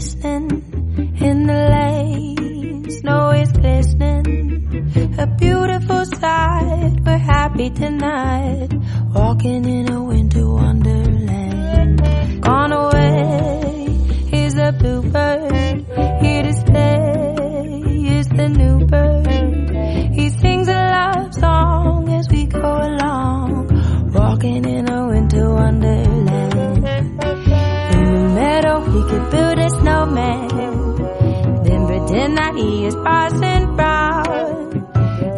Sleigh bells ring, are you listening? In the lane, snow is glistening. A beautiful sight, we're happy tonight. Walking in a winter wonderland. Gone away is a bluebird. Here to stay is the new bird. He sings a love song as we go along. Walking in a winter wonderland. In the meadow, he could build. Pretend that he is Parson proud.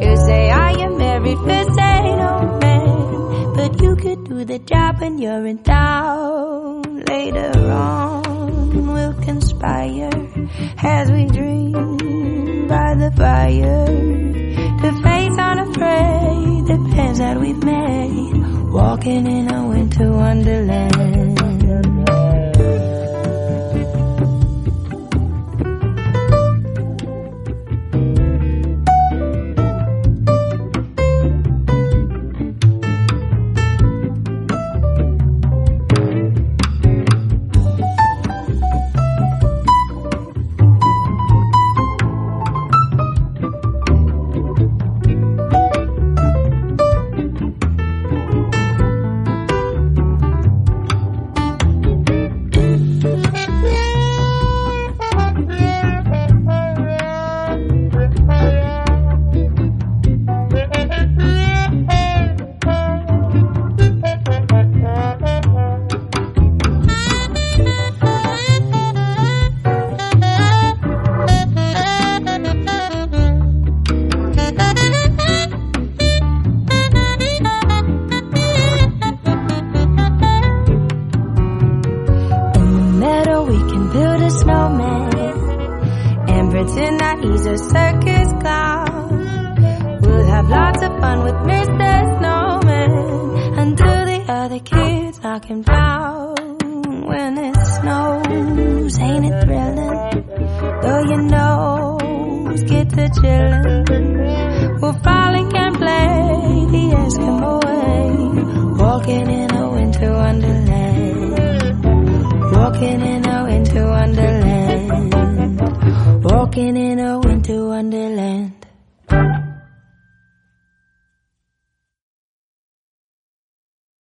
You say I am every potato man. But you could do the job when you're in town. Later on, we'll conspire as we dream by the fire. To face unafraid the plans that we've made. Walking in a winter wonderland. He's a circus clown. We'll have lots of fun with Mr. Snowman until the other kids knock him down. When it snows, ain't it thrilling? Though your nose gets a chillin', we'll frolic and play the Eskimo way, Walking in a winter wonderland.